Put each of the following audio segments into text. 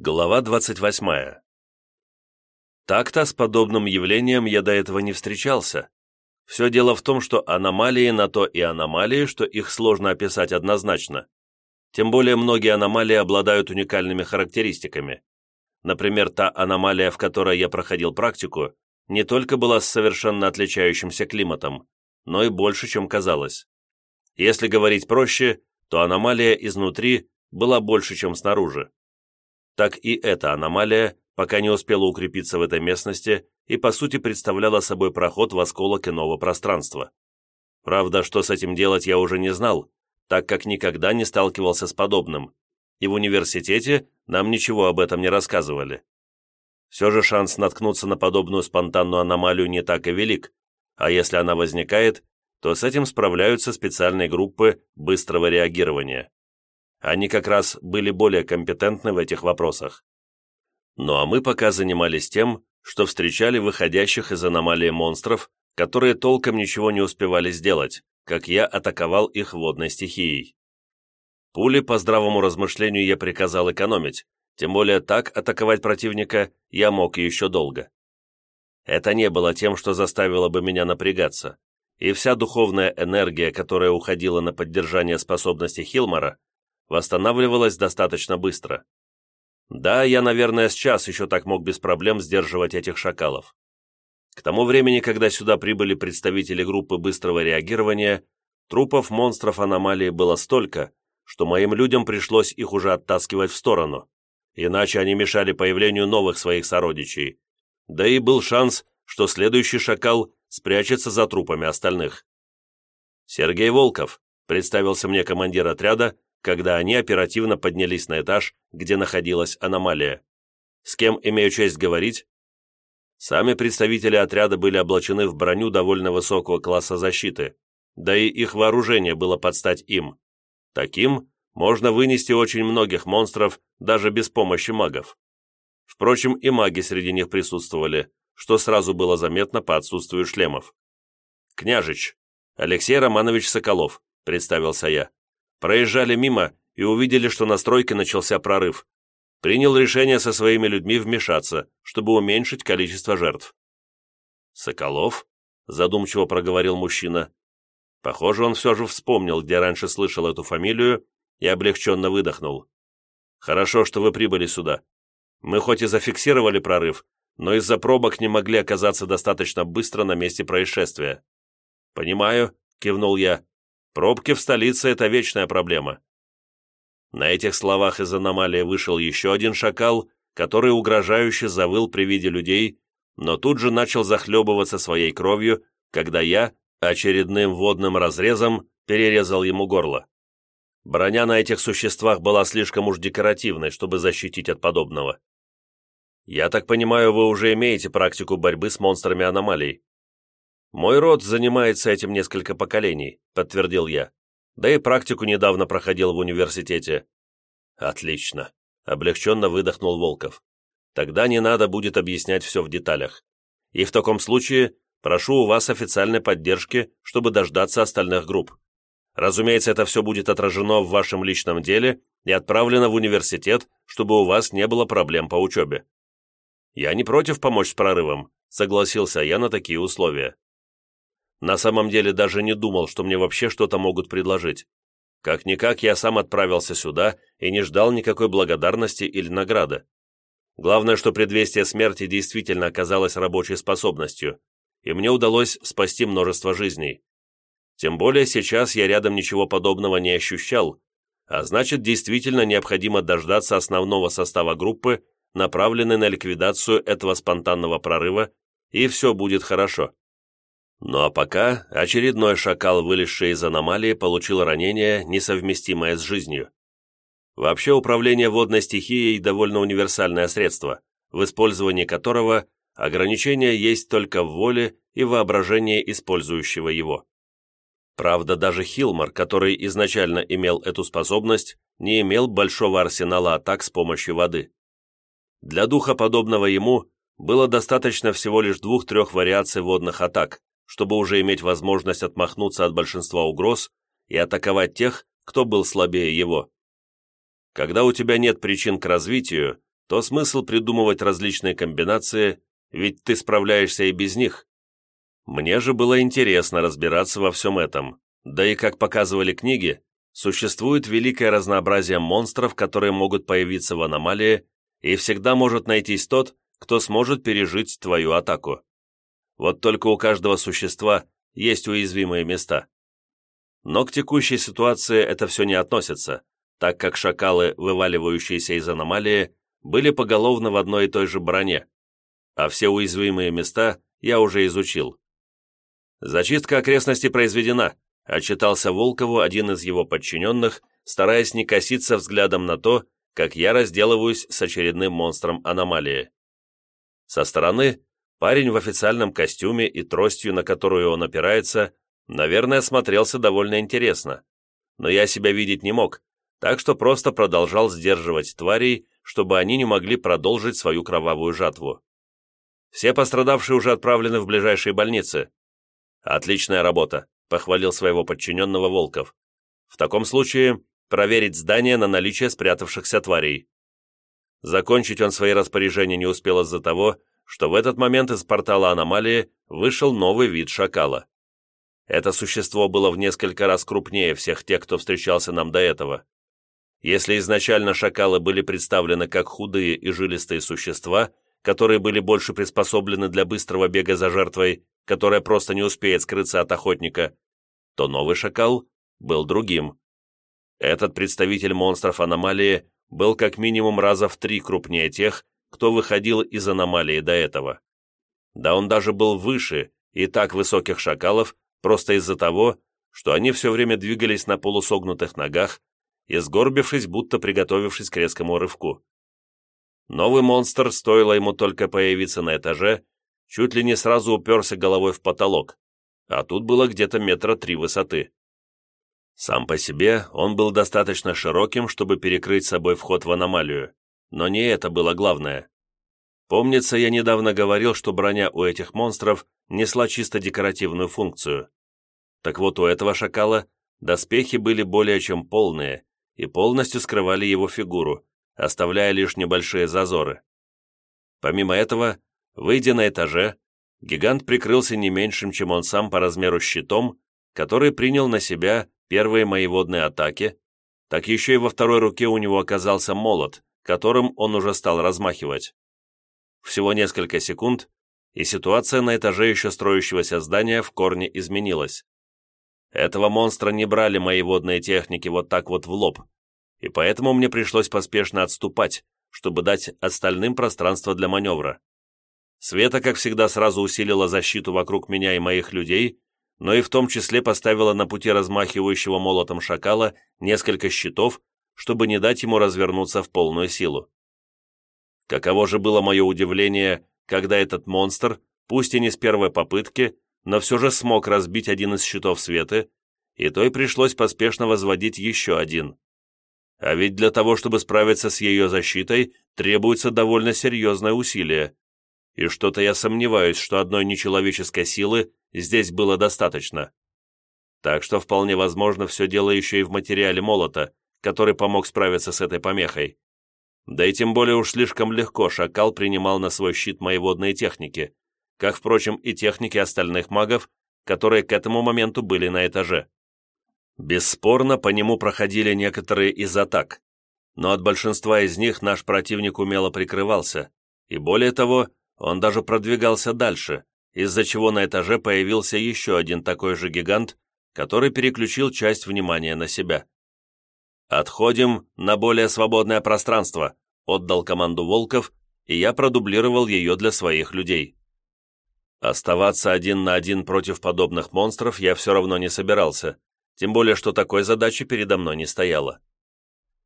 Глава 28. Так-то с подобным явлением я до этого не встречался. Все дело в том, что аномалии на то и аномалии, что их сложно описать однозначно. Тем более многие аномалии обладают уникальными характеристиками. Например, та аномалия, в которой я проходил практику, не только была с совершенно отличающимся климатом, но и больше, чем казалось. Если говорить проще, то аномалия изнутри была больше, чем снаружи так и эта аномалия пока не успела укрепиться в этой местности и по сути представляла собой проход в осколок иного пространства. Правда, что с этим делать я уже не знал, так как никогда не сталкивался с подобным, и в университете нам ничего об этом не рассказывали. Все же шанс наткнуться на подобную спонтанную аномалию не так и велик, а если она возникает, то с этим справляются специальные группы быстрого реагирования. Они как раз были более компетентны в этих вопросах. Ну а мы пока занимались тем, что встречали выходящих из аномалии монстров, которые толком ничего не успевали сделать, как я атаковал их водной стихией. Пули по здравому размышлению я приказал экономить, тем более так атаковать противника я мог еще долго. Это не было тем, что заставило бы меня напрягаться, и вся духовная энергия, которая уходила на поддержание способности Хилмара, восстанавливалась достаточно быстро. Да, я, наверное, сейчас еще так мог без проблем сдерживать этих шакалов. К тому времени, когда сюда прибыли представители группы быстрого реагирования, трупов монстров аномалии было столько, что моим людям пришлось их уже оттаскивать в сторону, иначе они мешали появлению новых своих сородичей. Да и был шанс, что следующий шакал спрячется за трупами остальных. «Сергей Волков», — представился мне командир отряда, когда они оперативно поднялись на этаж, где находилась аномалия. С кем имею честь говорить? Сами представители отряда были облачены в броню довольно высокого класса защиты, да и их вооружение было под стать им. Таким можно вынести очень многих монстров даже без помощи магов. Впрочем, и маги среди них присутствовали, что сразу было заметно по отсутствию шлемов. «Княжич, Алексей Романович Соколов», — представился я. Проезжали мимо и увидели, что на стройке начался прорыв. Принял решение со своими людьми вмешаться, чтобы уменьшить количество жертв. «Соколов?» – задумчиво проговорил мужчина. Похоже, он все же вспомнил, где раньше слышал эту фамилию, и облегченно выдохнул. «Хорошо, что вы прибыли сюда. Мы хоть и зафиксировали прорыв, но из-за пробок не могли оказаться достаточно быстро на месте происшествия». «Понимаю», — кивнул я. Пробки в столице – это вечная проблема. На этих словах из аномалии вышел еще один шакал, который угрожающе завыл при виде людей, но тут же начал захлебываться своей кровью, когда я очередным водным разрезом перерезал ему горло. Броня на этих существах была слишком уж декоративной, чтобы защитить от подобного. «Я так понимаю, вы уже имеете практику борьбы с монстрами аномалий?» «Мой род занимается этим несколько поколений», — подтвердил я. «Да и практику недавно проходил в университете». «Отлично», — облегченно выдохнул Волков. «Тогда не надо будет объяснять все в деталях. И в таком случае прошу у вас официальной поддержки, чтобы дождаться остальных групп. Разумеется, это все будет отражено в вашем личном деле и отправлено в университет, чтобы у вас не было проблем по учебе». «Я не против помочь с прорывом», — согласился я на такие условия. На самом деле даже не думал, что мне вообще что-то могут предложить. Как-никак я сам отправился сюда и не ждал никакой благодарности или награды. Главное, что предвестие смерти действительно оказалось рабочей способностью, и мне удалось спасти множество жизней. Тем более сейчас я рядом ничего подобного не ощущал, а значит, действительно необходимо дождаться основного состава группы, направленной на ликвидацию этого спонтанного прорыва, и все будет хорошо. Ну а пока очередной шакал, вылезший из аномалии, получил ранение, несовместимое с жизнью. Вообще управление водной стихией довольно универсальное средство, в использовании которого ограничения есть только в воле и воображении использующего его. Правда, даже Хилмар, который изначально имел эту способность, не имел большого арсенала атак с помощью воды. Для духа, подобного ему, было достаточно всего лишь двух-трех вариаций водных атак, чтобы уже иметь возможность отмахнуться от большинства угроз и атаковать тех, кто был слабее его. Когда у тебя нет причин к развитию, то смысл придумывать различные комбинации, ведь ты справляешься и без них. Мне же было интересно разбираться во всем этом, да и, как показывали книги, существует великое разнообразие монстров, которые могут появиться в аномалии, и всегда может найтись тот, кто сможет пережить твою атаку. Вот только у каждого существа есть уязвимые места. Но к текущей ситуации это все не относится, так как шакалы, вываливающиеся из аномалии, были поголовно в одной и той же броне, а все уязвимые места я уже изучил. «Зачистка окрестностей произведена», — отчитался Волкову один из его подчиненных, стараясь не коситься взглядом на то, как я разделываюсь с очередным монстром аномалии. Со стороны парень в официальном костюме и тростью, на которую он опирается, наверное, смотрелся довольно интересно. Но я себя видеть не мог, так что просто продолжал сдерживать тварей, чтобы они не могли продолжить свою кровавую жатву. Все пострадавшие уже отправлены в ближайшие больницы. Отличная работа, похвалил своего подчиненного Волков. В таком случае проверить здание на наличие спрятавшихся тварей. Закончить он свои распоряжения не успел из-за того, что в этот момент из портала аномалии вышел новый вид шакала. Это существо было в несколько раз крупнее всех тех, кто встречался нам до этого. Если изначально шакалы были представлены как худые и жилистые существа, которые были больше приспособлены для быстрого бега за жертвой, которая просто не успеет скрыться от охотника, то новый шакал был другим. Этот представитель монстров аномалии был как минимум раза в три крупнее тех, кто выходил из аномалии до этого. Да он даже был выше и так высоких шакалов просто из-за того, что они все время двигались на полусогнутых ногах и сгорбившись, будто приготовившись к резкому рывку. Новый монстр, стоило ему только появиться на этаже, чуть ли не сразу уперся головой в потолок, а тут было где-то метра три высоты. Сам по себе он был достаточно широким, чтобы перекрыть собой вход в аномалию, но не это было главное. Помнится, я недавно говорил, что броня у этих монстров несла чисто декоративную функцию. Так вот, у этого шакала доспехи были более чем полные и полностью скрывали его фигуру, оставляя лишь небольшие зазоры. Помимо этого, выйдя на этаже, гигант прикрылся не меньшим, чем он сам по размеру щитом, который принял на себя первые мои водные атаки, так еще и во второй руке у него оказался молот, которым он уже стал размахивать. Всего несколько секунд, и ситуация на этаже еще строящегося здания в корне изменилась. Этого монстра не брали мои водные техники вот так вот в лоб, и поэтому мне пришлось поспешно отступать, чтобы дать остальным пространство для маневра. Света, как всегда, сразу усилила защиту вокруг меня и моих людей, но и в том числе поставила на пути размахивающего молотом шакала несколько щитов, чтобы не дать ему развернуться в полную силу. Каково же было мое удивление, когда этот монстр, пусть и не с первой попытки, но все же смог разбить один из щитов Светы, и той пришлось поспешно возводить еще один. А ведь для того, чтобы справиться с ее защитой, требуется довольно серьезное усилие. И что-то я сомневаюсь, что одной нечеловеческой силы здесь было достаточно. Так что вполне возможно все дело еще и в материале молота, который помог справиться с этой помехой. Да и тем более уж слишком легко шакал принимал на свой щит мои водные техники, как, впрочем, и техники остальных магов, которые к этому моменту были на этаже. Бесспорно, по нему проходили некоторые из атак, но от большинства из них наш противник умело прикрывался, и более того, он даже продвигался дальше, из-за чего на этаже появился еще один такой же гигант, который переключил часть внимания на себя. «Отходим на более свободное пространство», отдал команду Волков, и я продублировал ее для своих людей. Оставаться один на один против подобных монстров я все равно не собирался, тем более, что такой задачи передо мной не стояло.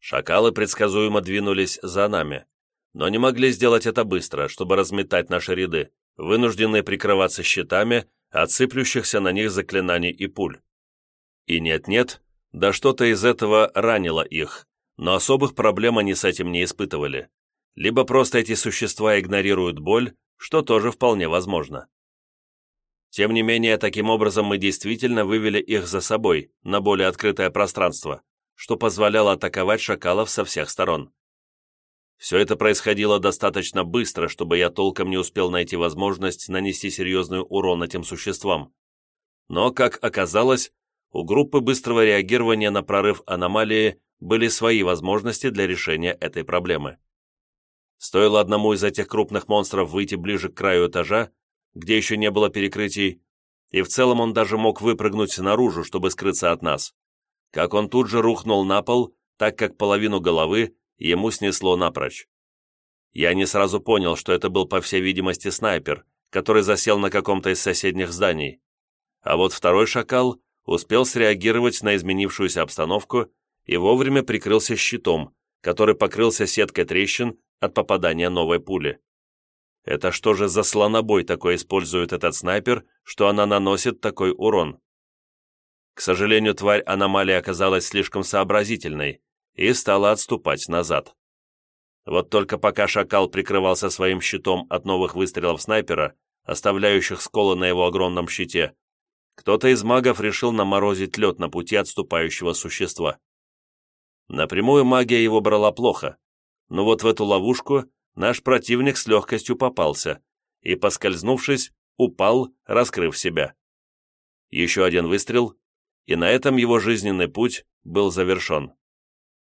Шакалы предсказуемо двинулись за нами, но не могли сделать это быстро, чтобы разметать наши ряды, вынужденные прикрываться щитами от сыплющихся на них заклинаний и пуль. И нет-нет, да что-то из этого ранило их, но особых проблем они с этим не испытывали. Либо просто эти существа игнорируют боль, что тоже вполне возможно. Тем не менее, таким образом мы действительно вывели их за собой, на более открытое пространство, что позволяло атаковать шакалов со всех сторон. Все это происходило достаточно быстро, чтобы я толком не успел найти возможность нанести серьезный урон этим существам. Но, как оказалось, у группы быстрого реагирования на прорыв аномалии были свои возможности для решения этой проблемы. Стоило одному из этих крупных монстров выйти ближе к краю этажа, где еще не было перекрытий, и в целом он даже мог выпрыгнуть наружу, чтобы скрыться от нас, как он тут же рухнул на пол, так как половину головы ему снесло напрочь. Я не сразу понял, что это был, по всей видимости, снайпер, который засел на каком-то из соседних зданий. А вот второй шакал успел среагировать на изменившуюся обстановку и вовремя прикрылся щитом, который покрылся сеткой трещин от попадания новой пули. Это что же за слонобой такой использует этот снайпер, что она наносит такой урон? К сожалению, тварь аномалии оказалась слишком сообразительной и стала отступать назад. Вот только пока шакал прикрывался своим щитом от новых выстрелов снайпера, оставляющих сколы на его огромном щите, кто-то из магов решил наморозить лед на пути отступающего существа. Напрямую магия его брала плохо, но вот в эту ловушку наш противник с легкостью попался и, поскользнувшись, упал, раскрыв себя. Еще один выстрел, и на этом его жизненный путь был завершен.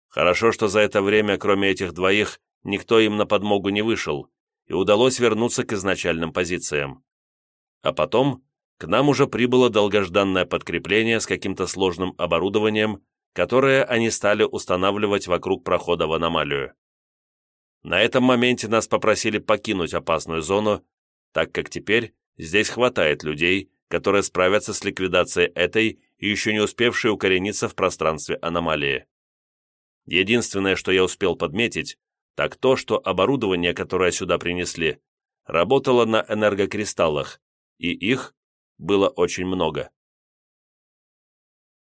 Хорошо, что за это время, кроме этих двоих, никто им на подмогу не вышел, и удалось вернуться к изначальным позициям. А потом к нам уже прибыло долгожданное подкрепление с каким-то сложным оборудованием, которое они стали устанавливать вокруг прохода в аномалию. На этом моменте нас попросили покинуть опасную зону, так как теперь здесь хватает людей, которые справятся с ликвидацией этой и еще не успевшей укорениться в пространстве аномалии. Единственное, что я успел подметить, так то, что оборудование, которое сюда принесли, работало на энергокристаллах, и их было очень много.